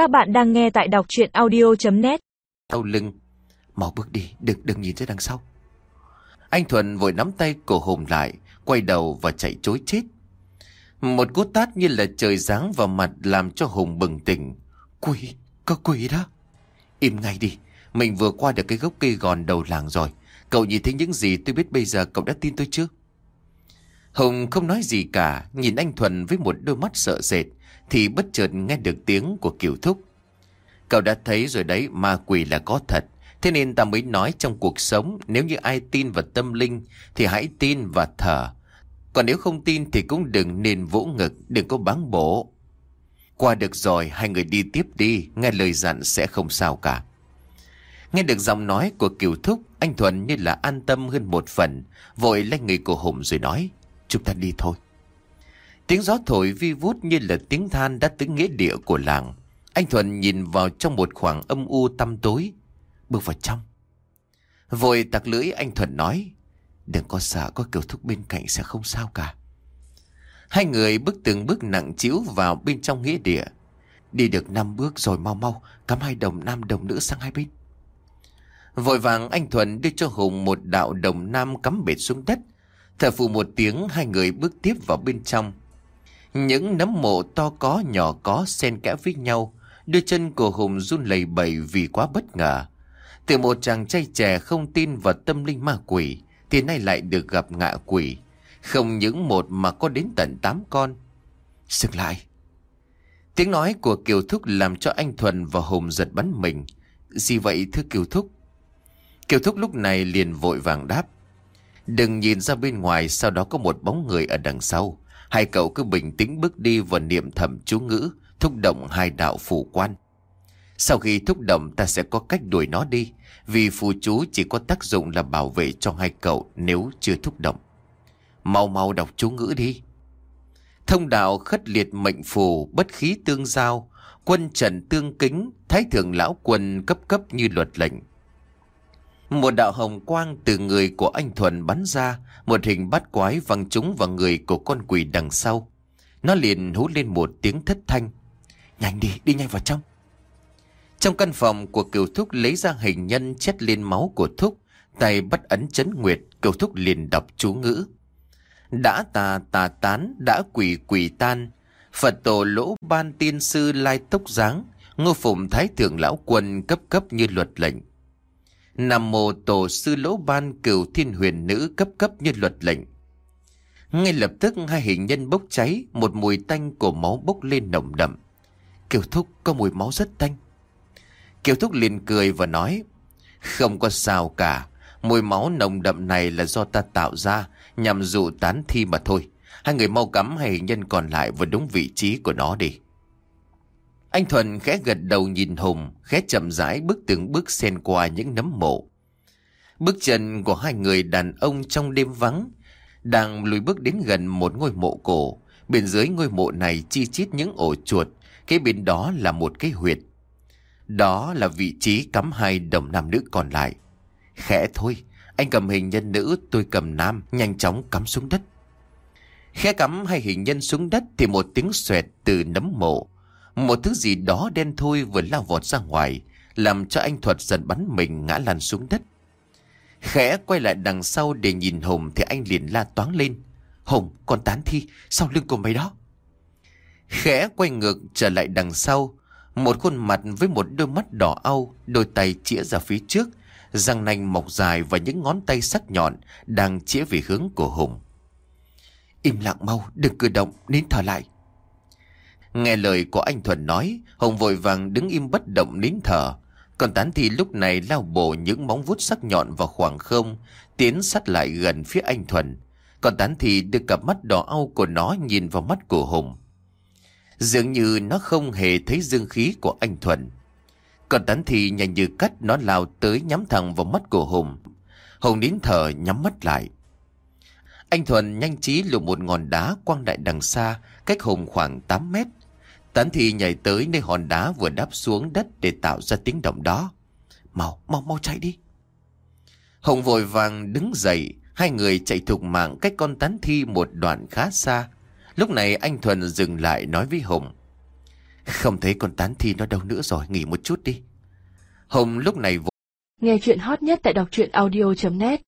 Các bạn đang nghe tại đọc chuyện audio.net Sau lưng Mau bước đi đừng đừng nhìn ra đằng sau. Anh Thuận vội nắm tay cổ Hùng lại Quay đầu và chạy chối chết. Một cú tát như là trời giáng vào mặt Làm cho Hùng bừng tỉnh. Quỷ, có quỷ đó. Im ngay đi Mình vừa qua được cái gốc cây gòn đầu làng rồi. Cậu nhìn thấy những gì tôi biết bây giờ Cậu đã tin tôi chưa? Hùng không nói gì cả, Nhìn anh Thuần với một đôi mắt sợ sệt, Thì bất chợt nghe được tiếng của Kiều Thúc. Cậu đã thấy rồi đấy, Ma quỷ là có thật. Thế nên ta mới nói trong cuộc sống, Nếu như ai tin vào tâm linh, Thì hãy tin và thở Còn nếu không tin thì cũng đừng nên vỗ ngực, Đừng có báng bổ. Qua được rồi, hai người đi tiếp đi, Nghe lời dặn sẽ không sao cả. Nghe được giọng nói của Kiều Thúc, Anh Thuần như là an tâm hơn một phần, Vội lên người của Hùng rồi nói. Chúng ta đi thôi. Tiếng gió thổi vi vút như là tiếng than đã tới nghĩa địa của làng. Anh Thuần nhìn vào trong một khoảng âm u tăm tối, Bước vào trong. Vội tặc lưỡi, anh Thuần nói, Đừng có sợ, có kiểu thúc bên cạnh sẽ không sao cả. Hai người bước từng bước nặng chiếu vào bên trong nghĩa địa. Đi được năm bước rồi mau mau, Cắm hai đồng nam, đồng nữ sang hai bên. Vội vàng anh Thuần đưa cho Hùng một đạo đồng nam cắm bệt xuống đất Thở phụ một tiếng, hai người bước tiếp vào bên trong. Những nấm mộ to có, nhỏ có, xen kẽ với nhau. Đôi chân của Hùng run lẩy bẩy vì quá bất ngờ. Từ một chàng trai trẻ không tin vào tâm linh ma quỷ, Thì nay lại được gặp ngạ quỷ. Không những một mà có đến tận tám con. Dừng lại. Tiếng nói của Kiều Thúc làm cho anh Thuần và Hùng giật bắn mình. Gì vậy, thưa Kiều Thúc? Kiều Thúc lúc này liền vội vàng đáp. Đừng nhìn ra bên ngoài sau đó có một bóng người ở đằng sau. Hai cậu cứ bình tĩnh bước đi và niệm thầm chú ngữ, thúc động hai đạo phù quan. Sau khi thúc động ta sẽ có cách đuổi nó đi, vì phù chú chỉ có tác dụng là bảo vệ cho hai cậu nếu chưa thúc động. Mau mau đọc chú ngữ đi. Thông đạo khất liệt mệnh phù, bất khí tương giao, quân trần tương kính, thái thượng lão quân cấp cấp như luật lệnh. Một đạo hồng quang từ người của anh Thuần bắn ra, một hình bát quái văng trúng vào người của con quỷ đằng sau. Nó liền hú lên một tiếng thất thanh. Nhanh đi, đi nhanh vào trong. Trong căn phòng của cửu thúc lấy ra hình nhân chết lên máu của thúc, tay bắt ấn chấn nguyệt, cửu thúc liền đọc chú ngữ. Đã tà tà tán, đã quỷ quỷ tan, Phật tổ lỗ ban tiên sư lai tốc giáng, ngô phụng thái thượng lão quân cấp cấp như luật lệnh. Nam mô tổ sư lỗ ban cửu thiên huyền nữ cấp cấp như luật lệnh. Ngay lập tức hai hình nhân bốc cháy, một mùi tanh của máu bốc lên nồng đậm. Kiều Thúc có mùi máu rất tanh. Kiều Thúc liền cười và nói, không có sao cả, mùi máu nồng đậm này là do ta tạo ra nhằm dụ tán thi mà thôi. Hai người mau cắm hai hình nhân còn lại vào đúng vị trí của nó đi. Anh Thuần khẽ gật đầu nhìn Hùng, khẽ chậm rãi bước từng bước xen qua những nấm mộ. Bước chân của hai người đàn ông trong đêm vắng, đang lùi bước đến gần một ngôi mộ cổ. Bên dưới ngôi mộ này chi chít những ổ chuột, cái bên đó là một cái huyệt. Đó là vị trí cắm hai đồng nam nữ còn lại. Khẽ thôi, anh cầm hình nhân nữ, tôi cầm nam, nhanh chóng cắm xuống đất. Khẽ cắm hai hình nhân xuống đất thì một tiếng xoẹt từ nấm mộ một thứ gì đó đen thui vừa lao vọt ra ngoài, làm cho anh Thuật dần bắn mình ngã lăn xuống đất. Khẽ quay lại đằng sau để nhìn Hùng thì anh liền la toáng lên. Hùng, con tán thi, sau lưng của mày đó. Khẽ quay ngược trở lại đằng sau, một khuôn mặt với một đôi mắt đỏ au, đôi tay chĩa ra phía trước, răng nanh mọc dài và những ngón tay sắc nhọn đang chĩa về hướng của Hùng. Im lặng mau, đừng cử động, nín thở lại. Nghe lời của anh Thuần nói, Hồng vội vàng đứng im bất động nín thở. Còn tán thì lúc này lao bổ những móng vuốt sắc nhọn vào khoảng không, tiến sát lại gần phía anh Thuần. Còn tán thì đưa cặp mắt đỏ au của nó nhìn vào mắt của Hùng. Dường như nó không hề thấy dương khí của anh Thuần. Còn tán thì nhanh như cắt nó lao tới nhắm thẳng vào mắt của Hùng. Hùng nín thở nhắm mắt lại. Anh Thuần nhanh trí lục một ngọn đá quăng đại đằng xa, cách Hùng khoảng 8 mét. Tán thì nhảy tới nơi hòn đá vừa đáp xuống đất để tạo ra tiếng động đó. Mau, mau, mau chạy đi. Hồng vội vàng đứng dậy, hai người chạy thục mạng cách con tán thi một đoạn khá xa. Lúc này anh Thuần dừng lại nói với hồng Không thấy con tán thi nó đâu nữa rồi Nghỉ một chút đi hồng lúc này Nghe chuyện hot nhất tại đọc truyện audio.net